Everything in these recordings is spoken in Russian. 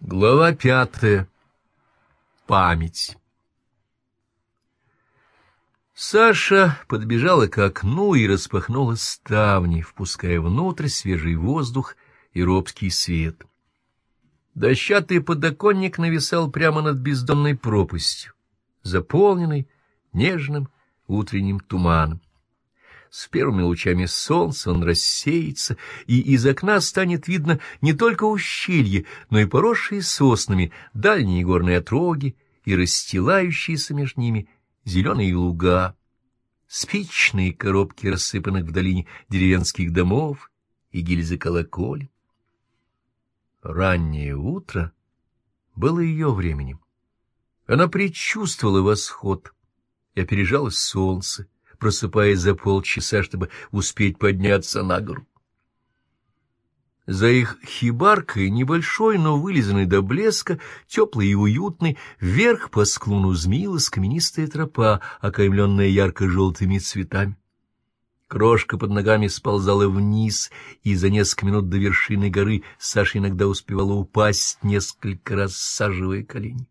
Глава пятая. Память. Саша подбежала к окну и распахнула ставни, впуская внутрь свежий воздух и робкий свет. Дощатый подоконник нависал прямо над бездонной пропастью, заполненной нежным утренним туманом. С первыми лучами солнца он рассеется, и из окна станет видно не только ущелье, но и поросшие соснами дальние горные отроги и расстилающиеся между ними зеленые луга, спичные коробки рассыпанных в долине деревенских домов и гильзы колоколь. Раннее утро было ее временем. Она предчувствовала восход и опережала солнце, просыпаясь за полчаса, чтобы успеть подняться на гору. За их хибаркой, небольшой, но вылизанный до блеска, теплый и уютный, вверх по склону змеилась каменистая тропа, окаймленная ярко-желтыми цветами. Крошка под ногами сползала вниз, и за несколько минут до вершины горы Саша иногда успевала упасть, несколько раз саживая колени.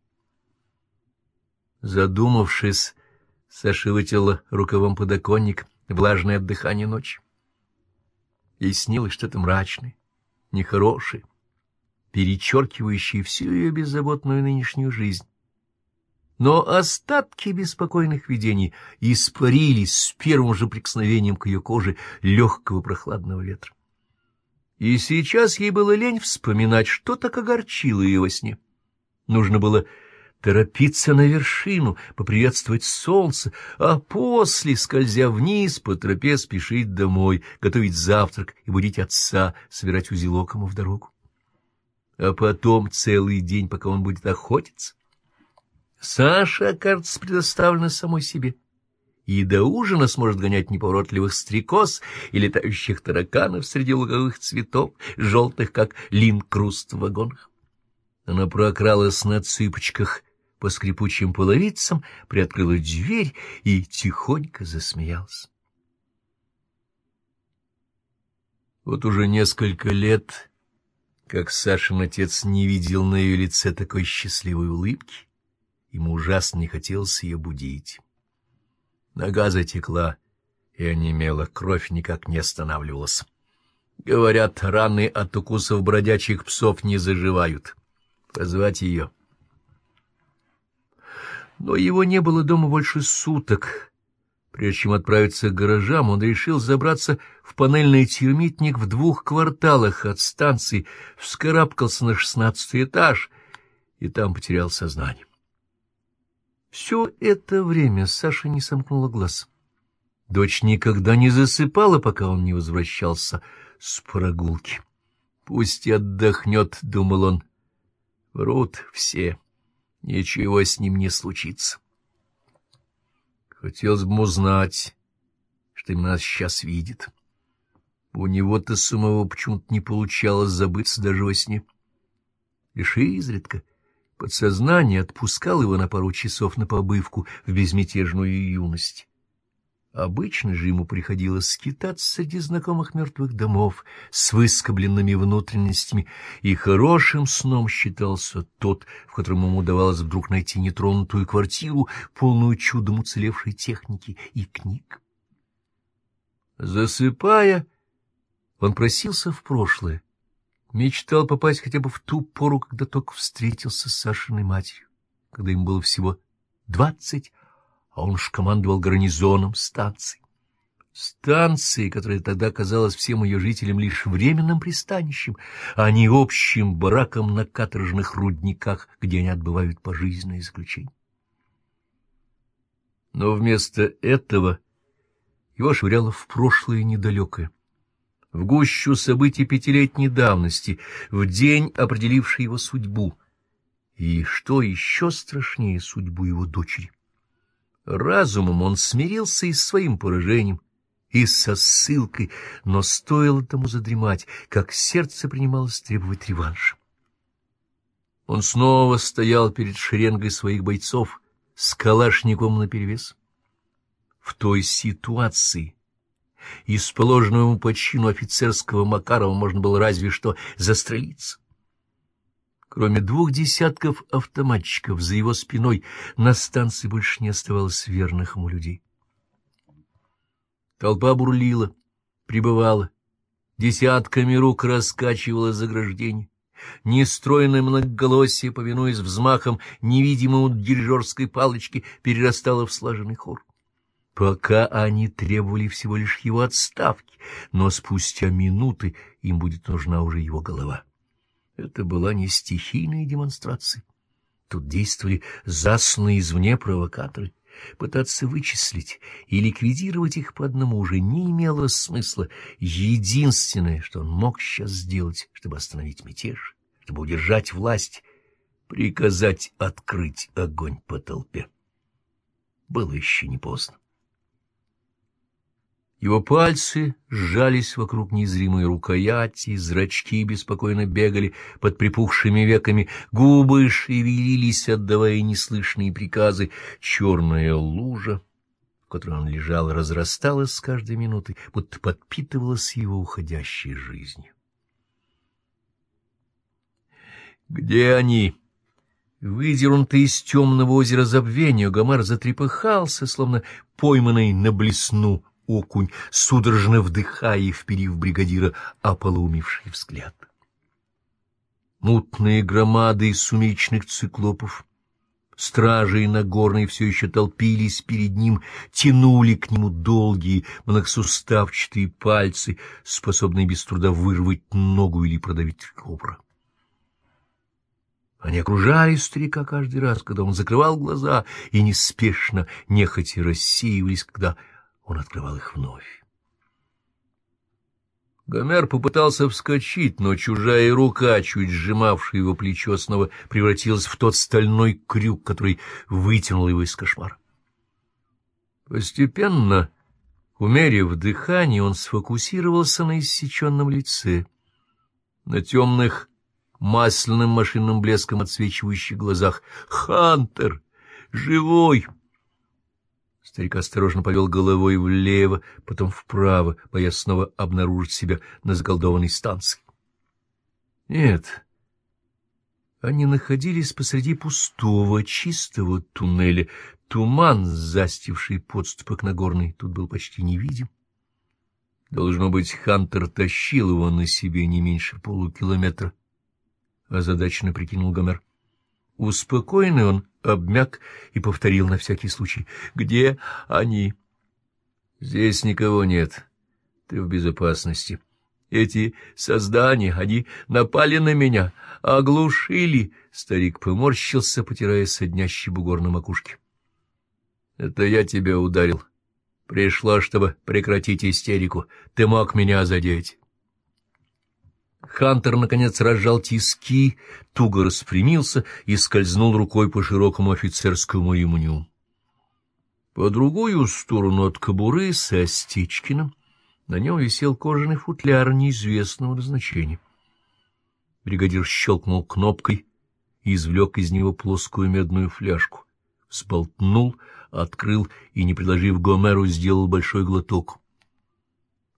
Задумавшись, Саша вытерла рукавом подоконник, влажное от дыхания ночь. Ей снилось что-то мрачное, нехорошее, перечеркивающее всю ее беззаботную нынешнюю жизнь. Но остатки беспокойных видений испарились с первым же прикосновением к ее коже легкого прохладного ветра. И сейчас ей было лень вспоминать, что так огорчило ее во сне. Нужно было торопиться на вершину, поприветствовать солнце, а после, скользя вниз по тропе, спешить домой, готовить завтрак и будить отца, собирать узелок ему в дорогу. А потом целый день, пока он будет охотиться. Саша окажется предоставлена самой себе и до ужина сможет гонять неповоротливых стрекоз и летающих тараканов среди луговых цветов, желтых, как лин-круст в вагонах. Она прокралась на цыпочках по скрипучим половицам, приоткрыла дверь и тихонько засмеялась. Вот уже несколько лет, как Сашин отец не видел на ее лице такой счастливой улыбки, ему ужасно не хотелось ее будить. Нога затекла и онемела, кровь никак не останавливалась. Говорят, раны от укусов бродячих псов не заживают. Позвать ее — но его не было дома больше суток. Прежде чем отправиться к гаражам, он решил забраться в панельный термитник в двух кварталах от станции, вскарабкался на шестнадцатый этаж и там потерял сознание. Все это время Саша не сомкнула глаз. Дочь никогда не засыпала, пока он не возвращался с прогулки. «Пусть отдохнет», — думал он. Врут все ничего с ним не случится. Хотелось бы узнать, что именно сейчас видит. У него-то самого почему-то не получалось забыться даже во сне. Лишь изредка подсознание отпускало его на пару часов на побывку в безмятежную юность. Обычно же ему приходилось скитаться среди знакомых мертвых домов с выскобленными внутренностями, и хорошим сном считался тот, в котором ему удавалось вдруг найти нетронутую квартиру, полную чудом уцелевшей техники и книг. Засыпая, он просился в прошлое, мечтал попасть хотя бы в ту пору, когда только встретился с Сашиной матерью, когда им было всего двадцать а он ж командовал гарнизоном станции. Станции, которая тогда казалась всем ее жителям лишь временным пристанищем, а не общим бараком на каторжных рудниках, где они отбывают пожизненное заключение. Но вместо этого его швыряло в прошлое недалекое, в гущу событий пятилетней давности, в день, определивший его судьбу, и, что еще страшнее, судьбу его дочери. Разумом он смирился и с своим поражением, и со ссылкой, но стоило тому задремать, как сердце принималось требовать реванша. Он снова стоял перед шеренгой своих бойцов с калашником наперевес. В той ситуации из положенного ему по чину офицерского Макарова можно было разве что застрелиться. Кроме двух десятков автоматчиков за его спиной, на станции больше не оставалось верных ему людей. Толпа бурлила, прибывала, десятками рук раскачивала заграждение. Нестройное многоголосие, повинуясь взмахом невидимому дирижерской палочки, перерастало в слаженный хор. Пока они требовали всего лишь его отставки, но спустя минуты им будет нужна уже его голова. Это была не стихийная демонстрация. Тут действовали засланные извне провокаторы. Пытаться вычислить и ликвидировать их по одному уже не имело смысла. Единственное, что он мог сейчас сделать, чтобы остановить мятеж, чтобы удержать власть, приказать открыть огонь по толпе. Было еще не поздно. Его пальцы сжались вокруг незримой рукояти, зрачки беспокойно бегали под припухшими веками, губы шевелились, отдавая неслышные приказы. Черная лужа, в которой он лежал, разрасталась с каждой минутой, будто подпитывалась его уходящей жизнью. «Где они?» Выдернутый из темного озера забвения, Гомер затрепыхался, словно пойманный на блесну окунь, судорожно вдыхая и вперив бригадира ополоумевший взгляд. Мутные громады из сумеречных циклопов, стражи Нагорной все еще толпились перед ним, тянули к нему долгие многосуставчатые пальцы, способные без труда вырвать ногу или продавить ребра. Они окружали старика каждый раз, когда он закрывал глаза, и неспешно, нехотя рассеивались, когда он открывал их вновь. Гомер попытался вскочить, но чужая рука, чуть сжимавшая его плечо, снова превратилась в тот стальной крюк, который вытянул его из кошмара. Постепенно, умерив дыхание, он сфокусировался на иссеченном лице, на темных масляным машинным блеском отсвечивающих глазах. «Хантер! Живой!» Старик осторожно повел головой влево, потом вправо, боясь снова обнаружить себя на заколдованной станции. Нет, они находились посреди пустого, чистого туннеля. Туман, застивший подступы к Нагорной, тут был почти невидим. Должно быть, Хантер тащил его на себе не меньше полукилометра. Озадаченно прикинул Гомер. Успокоенный он обмяк и повторил на всякий случай. «Где они?» «Здесь никого нет. Ты в безопасности. Эти создания, они напали на меня, оглушили!» Старик поморщился, потирая соднящий бугор на макушке. «Это я тебя ударил. Пришла, чтобы прекратить истерику. Ты мог меня задеть». Хантер, наконец, разжал тиски, туго распрямился и скользнул рукой по широкому офицерскому ремню. По другую сторону от кобуры со Стечкиным на нем висел кожаный футляр неизвестного назначения. Бригадир щелкнул кнопкой и извлек из него плоскую медную фляжку. Сболтнул, открыл и, не предложив Гомеру, сделал большой глоток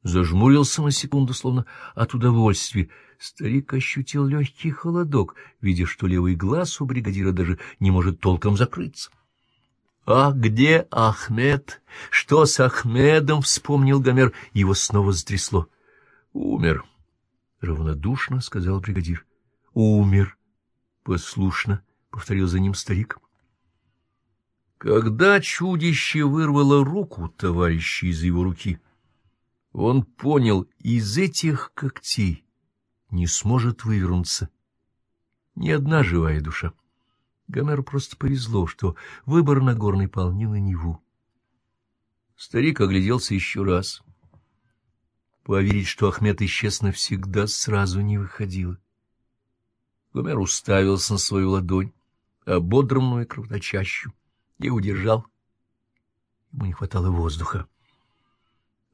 зажмурился на секунду, словно от удовольствия. Старик ощутил легкий холодок, видя, что левый глаз у бригадира даже не может толком закрыться. — А где Ахмед? Что с Ахмедом? — вспомнил Гомер. Его снова затрясло. — Умер, — равнодушно сказал бригадир. — Умер, — послушно повторил за ним старик. Когда чудище вырвало руку товарища из его руки, — он понял, из этих когтей не сможет вывернуться ни одна живая душа. Гомеру просто повезло, что выбор Нагорной пал не на Неву. Старик огляделся еще раз. Поверить, что Ахмед исчез навсегда, сразу не выходило. Гомер уставился на свою ладонь, ободранную и кровоточащую, и удержал. Ему не хватало воздуха.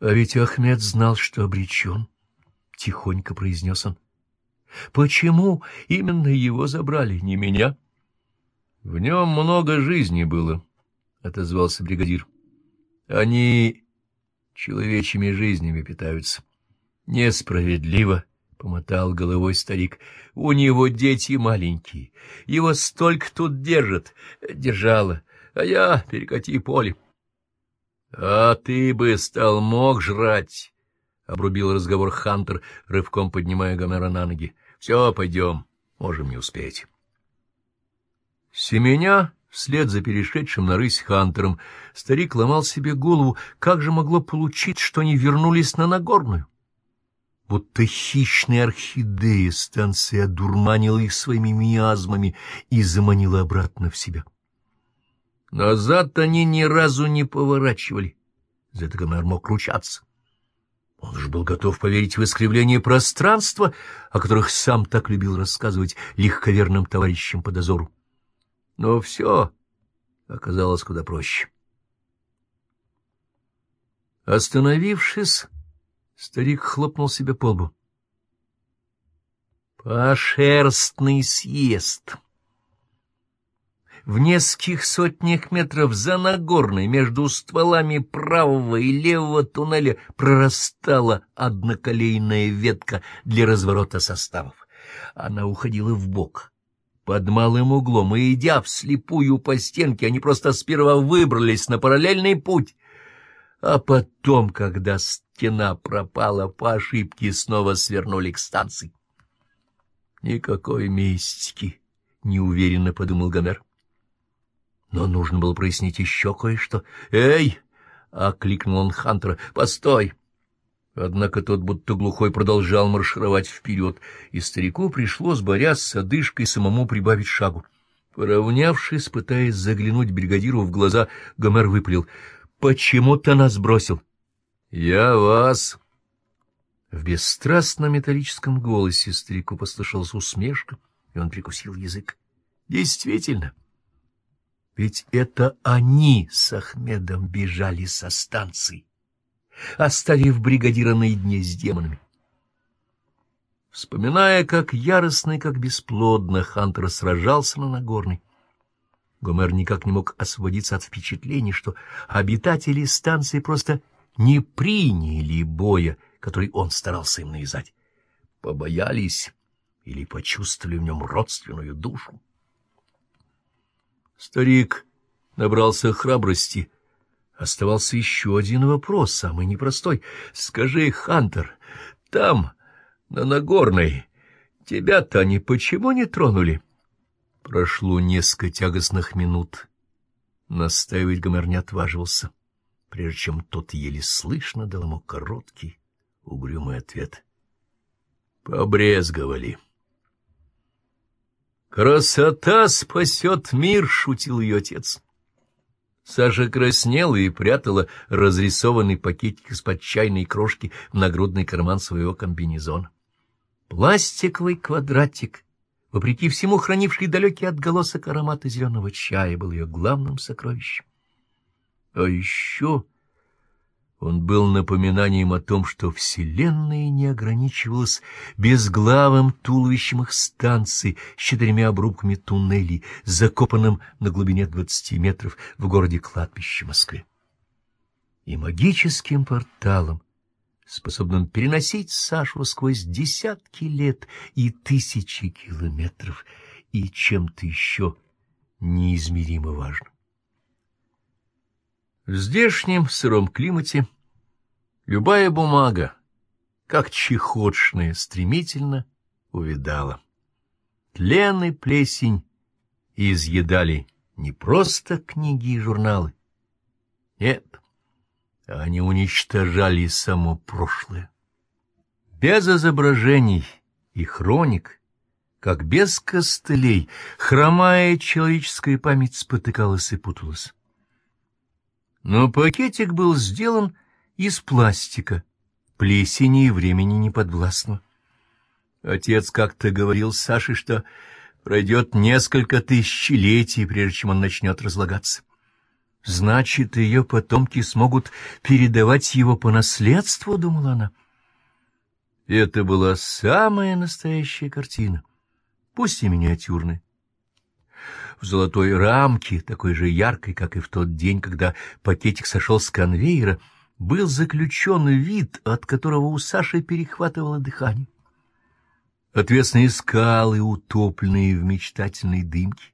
А ведь Ахмед знал, что обречен, — тихонько произнес он. — Почему именно его забрали, не меня? — В нем много жизни было, — отозвался бригадир. — Они человечьими жизнями питаются. Несправедливо — помотал головой старик. — У него дети маленькие, его столько тут держат, держала, а я перекати поле. — А ты бы стал мог жрать, — обрубил разговор Хантер, рывком поднимая Гомера на ноги. — Все, пойдем, можем не успеть. Семеня вслед за перешедшим на рысь Хантером, старик ломал себе голову, как же могло получить, что они вернулись на Нагорную. Будто хищная орхидея станция одурманила их своими миазмами и заманила обратно в себя. Назад они ни разу не поворачивали, зато Гомер мог ручаться. Он же был готов поверить в искривление пространства, о которых сам так любил рассказывать легковерным товарищам по дозору. Но все оказалось куда проще. Остановившись, старик хлопнул себе по лбу. Пошерстный съезд. В нескольких сотнях метров за Нагорной между стволами правого и левого туннеля прорастала одноколейная ветка для разворота составов. Она уходила в бок под малым углом, и, идя вслепую по стенке, они просто сперва выбрались на параллельный путь, а потом, когда стена пропала по ошибке, снова свернули к станции. Никакой мистики, — неуверенно подумал Гомер. Но нужно было прояснить еще кое-что. «Эй!» — окликнул он Хантера. «Постой!» Однако тот будто глухой продолжал маршировать вперед, и старику пришлось, борясь с одышкой, самому прибавить шагу. Поравнявшись, пытаясь заглянуть бригадиру в глаза, Гомер выпалил. — Почему ты нас бросил? — Я вас... В бесстрастном металлическом голосе старику послышалась усмешка, и он прикусил язык. — Действительно. Ведь это они с Ахмедом бежали со станции оставив бригадира наедине с демонами. Вспоминая, как яростно и как бесплодно Хантер сражался на Нагорной, Гомер никак не мог освободиться от впечатления, что обитатели станции просто не приняли боя, который он старался им навязать. Побоялись или почувствовали в нем родственную душу. Старик набрался храбрости Оставался еще один вопрос, самый непростой. Скажи, Хантер, там, на Нагорной, тебя-то они почему не тронули? Прошло несколько тягостных минут. Настаивать Гомер не отваживался, прежде чем тот еле слышно дал ему короткий, угрюмый ответ. Побрезговали. «Красота спасет мир!» — шутил ее отец. Саша краснела и прятала разрисованный пакетик из-под чайной крошки в нагрудный карман своего комбинезона. Пластиковый квадратик, вопреки всему хранивший далекий отголосок аромата зеленого чая, был ее главным сокровищем. А еще он был напоминанием о том, что Вселенная не ограничивалась безглавым туловищем их станции с четырьмя обрубками туннелей, закопанным на глубине двадцати метров в городе кладбище Москве. И магическим порталом, способным переносить Сашу сквозь десятки лет и тысячи километров, и чем-то еще неизмеримо важным. В здешнем сыром климате любая бумага, как чехотшная, стремительно увидала. Тлен и плесень изъедали не просто книги и журналы. Нет, они уничтожали само прошлое. Без изображений и хроник, как без костылей, хромая человеческая память спотыкалась и путалась. Но пакетик был сделан из пластика, плесени и времени не подвластно. Отец как-то говорил Саше, что пройдет несколько тысячелетий, прежде чем он начнет разлагаться. Значит, ее потомки смогут передавать его по наследству, — думала она. Это была самая настоящая картина, пусть и миниатюрная в золотой рамке, такой же яркой, как и в тот день, когда пакетик сошел с конвейера, был заключен вид, от которого у Саши перехватывало дыхание. отвесные скалы, утопленные в мечтательной дымке,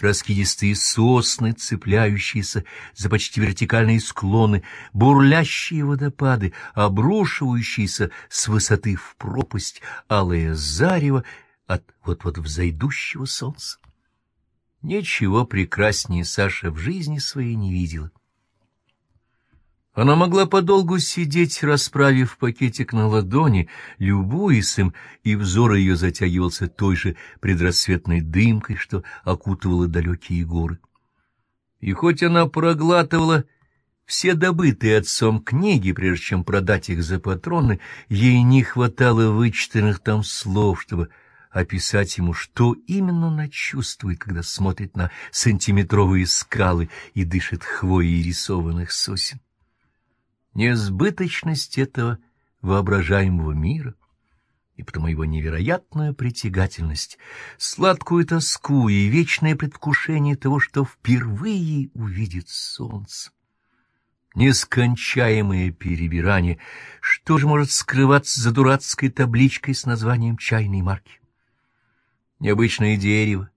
раскидистые сосны, цепляющиеся за почти вертикальные склоны, бурлящие водопады, обрушивающиеся с высоты в пропасть, алое зарево от вот-вот взойдущего солнца. Ничего прекраснее Саша в жизни своей не видела. Она могла подолгу сидеть, расправив пакетик на ладони, любуясь им, и взор ее затягивался той же предрассветной дымкой, что окутывала далекие горы. И хоть она проглатывала все добытые отцом книги, прежде чем продать их за патроны, ей не хватало вычитанных там слов, чтобы описать ему, что именно она чувствует, когда смотрит на сантиметровые скалы и дышит хвоей рисованных сосен несбыточность этого воображаемого мира, и потому его невероятную притягательность, сладкую тоску и вечное предвкушение того, что впервые увидит солнце. Нескончаемое перебирание, что же может скрываться за дурацкой табличкой с названием чайной марки? Необычное дерево,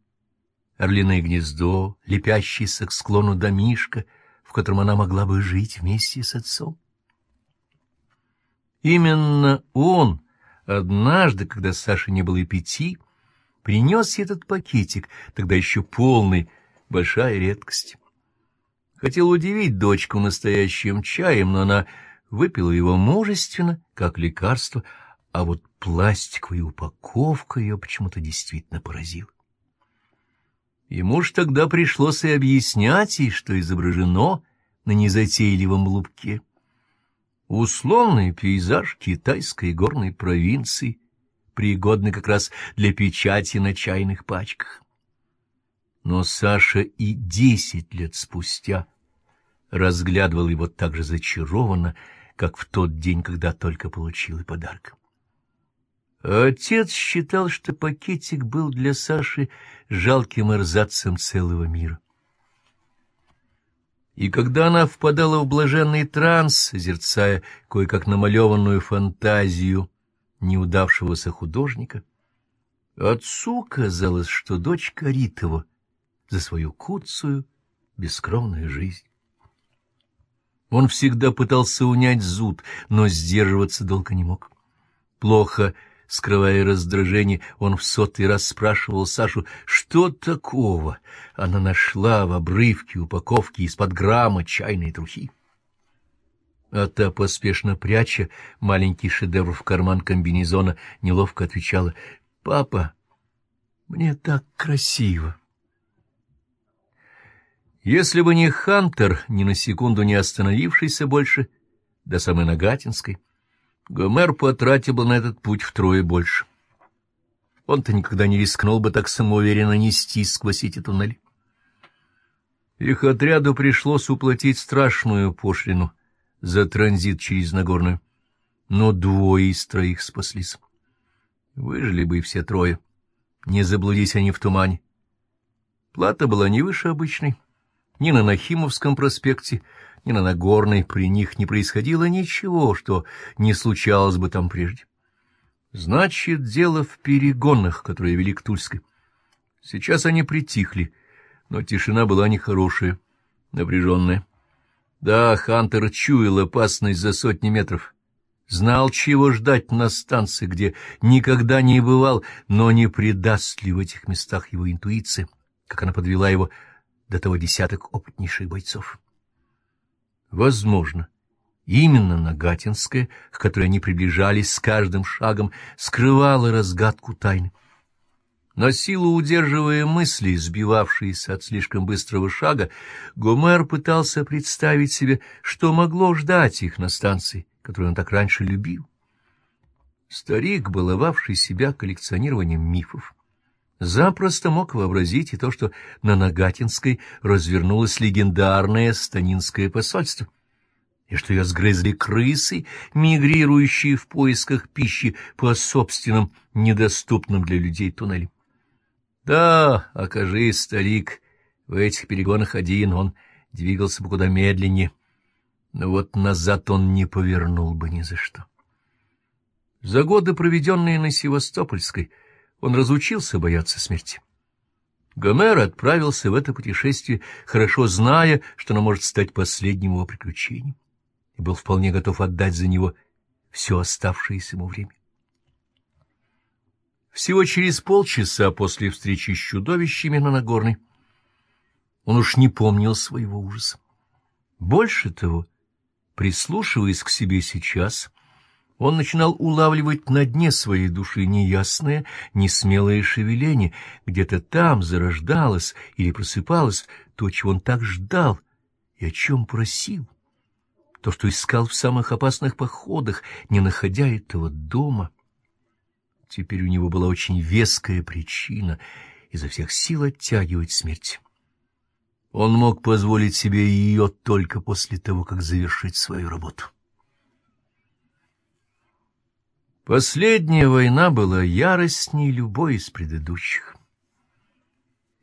орлиное гнездо, лепящееся к склону домишка, в котором она могла бы жить вместе с отцом. Именно он однажды, когда Саше не было и пяти, принес этот пакетик, тогда еще полный, большая редкость. Хотел удивить дочку настоящим чаем, но она выпила его мужественно, как лекарство, а вот пластиковая упаковка ее почему-то действительно поразила. Ему ж тогда пришлось и объяснять ей, что изображено на незатейливом лубке. Условный пейзаж китайской горной провинции, пригодный как раз для печати на чайных пачках. Но Саша и десять лет спустя разглядывал его так же зачарованно, как в тот день, когда только получил и подарок. Отец считал, что пакетик был для Саши жалким эрзацем целого мира. И когда она впадала в блаженный транс, созерцая кое-как намалеванную фантазию неудавшегося художника, отцу казалось, что дочь корит его за свою куцую, бескровную жизнь. Он всегда пытался унять зуд, но сдерживаться долго не мог. Плохо Скрывая раздражение, он в сотый раз спрашивал Сашу, что такого она нашла в обрывке упаковки из-под грамма чайной трухи. А та, поспешно пряча маленький шедевр в карман комбинезона, неловко отвечала, «Папа, мне так красиво». Если бы не Хантер, ни на секунду не остановившийся больше, до самой Нагатинской, Гомер потратил бы на этот путь втрое больше. Он-то никогда не рискнул бы так самоуверенно нести сквозь эти туннели. Их отряду пришлось уплатить страшную пошлину за транзит через Нагорную, но двое из троих спаслись. Выжили бы и все трое, не заблудись они в тумане. Плата была не выше обычной, ни на Нахимовском проспекте, ни на Нагорной при них не происходило ничего, что не случалось бы там прежде. Значит, дело в перегонах, которые вели к Тульской. Сейчас они притихли, но тишина была нехорошая, напряженная. Да, Хантер чуял опасность за сотни метров. Знал, чего ждать на станции, где никогда не бывал, но не предаст ли в этих местах его интуиция, как она подвела его до того десяток опытнейших бойцов. Возможно, именно Нагатинская, к которой они приближались с каждым шагом, скрывала разгадку тайны. На силу удерживая мысли, сбивавшиеся от слишком быстрого шага, Гомер пытался представить себе, что могло ждать их на станции, которую он так раньше любил. Старик, баловавший себя коллекционированием мифов, запросто мог вообразить и то, что на Нагатинской развернулось легендарное станинское посольство, и что ее сгрызли крысы, мигрирующие в поисках пищи по собственным, недоступным для людей туннелям. Да, окажись, старик, в этих перегонах один, он двигался бы куда медленнее, но вот назад он не повернул бы ни за что. За годы, проведенные на Севастопольской, он разучился бояться смерти. Гомер отправился в это путешествие, хорошо зная, что оно может стать последним его приключением, и был вполне готов отдать за него все оставшееся ему время. Всего через полчаса после встречи с чудовищами на Нагорной он уж не помнил своего ужаса. Больше того, прислушиваясь к себе сейчас, он начинал улавливать на дне своей души неясное, несмелое шевеление, где-то там зарождалось или просыпалось то, чего он так ждал и о чем просил, то, что искал в самых опасных походах, не находя этого дома — Теперь у него была очень веская причина изо всех сил оттягивать смерть. Он мог позволить себе ее только после того, как завершить свою работу. Последняя война была яростней любой из предыдущих,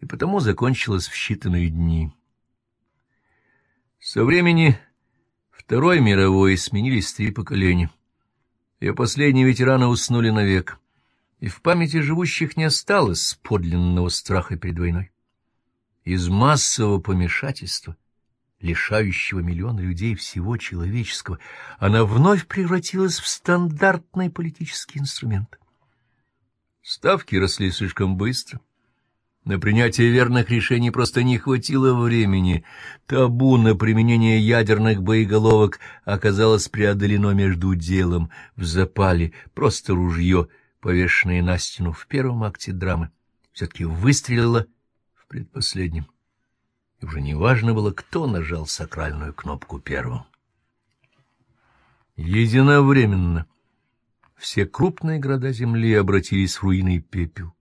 и потому закончилась в считанные дни. Со времени Второй мировой сменились три поколения. Ее последние ветераны уснули навек и в памяти живущих не осталось подлинного страха перед войной. Из массового помешательства, лишающего миллион людей всего человеческого, она вновь превратилась в стандартный политический инструмент. Ставки росли слишком быстро. На принятие верных решений просто не хватило времени. Табу на применение ядерных боеголовок оказалось преодолено между делом в запале, просто ружье — повешенная на стену в первом акте драмы, все-таки выстрелила в предпоследнем. Уже не важно было, кто нажал сакральную кнопку первым. Единовременно все крупные города земли обратились в руины и пепел.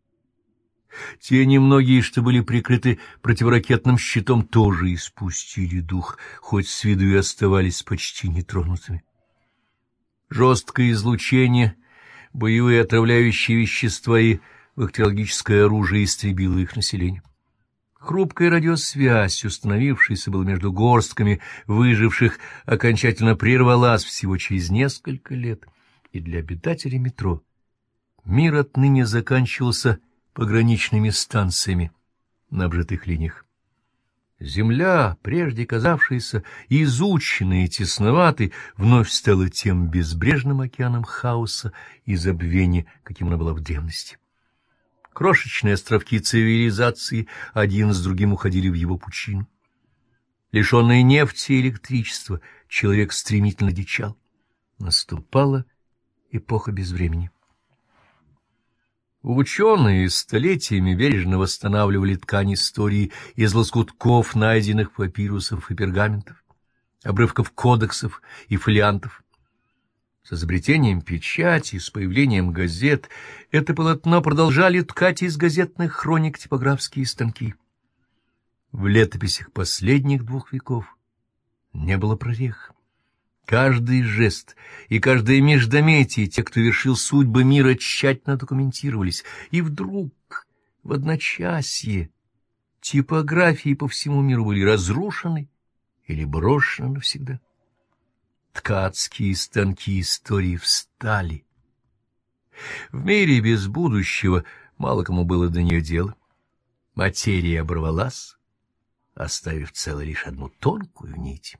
Те немногие, что были прикрыты противоракетным щитом, тоже испустили дух, хоть с виду и оставались почти нетронутыми. Жесткое излучение боевые отравляющие вещества и бактериологическое оружие истребило их население. Хрупкая радиосвязь, установившаяся была между горстками выживших, окончательно прервалась всего через несколько лет, и для обитателей метро мир отныне заканчивался пограничными станциями на обжитых линиях. Земля, прежде казавшаяся изученной и тесноватой, вновь стала тем безбрежным океаном хаоса и забвения, каким она была в древности. Крошечные островки цивилизации один с другим уходили в его пучину. Лишенный нефти и электричества, человек стремительно дичал. Наступала эпоха безвремени. Ученые столетиями бережно восстанавливали ткань истории из лоскутков, найденных папирусов и пергаментов, обрывков кодексов и фолиантов. С изобретением печати, с появлением газет это полотно продолжали ткать из газетных хроник типографские станки. В летописях последних двух веков не было прорех. Каждый жест и каждое междометие те, кто вершил судьбы мира, тщательно документировались. И вдруг, в одночасье, типографии по всему миру были разрушены или брошены навсегда. Ткацкие станки истории встали. В мире без будущего мало кому было до нее дело. Материя оборвалась, оставив целой лишь одну тонкую нить.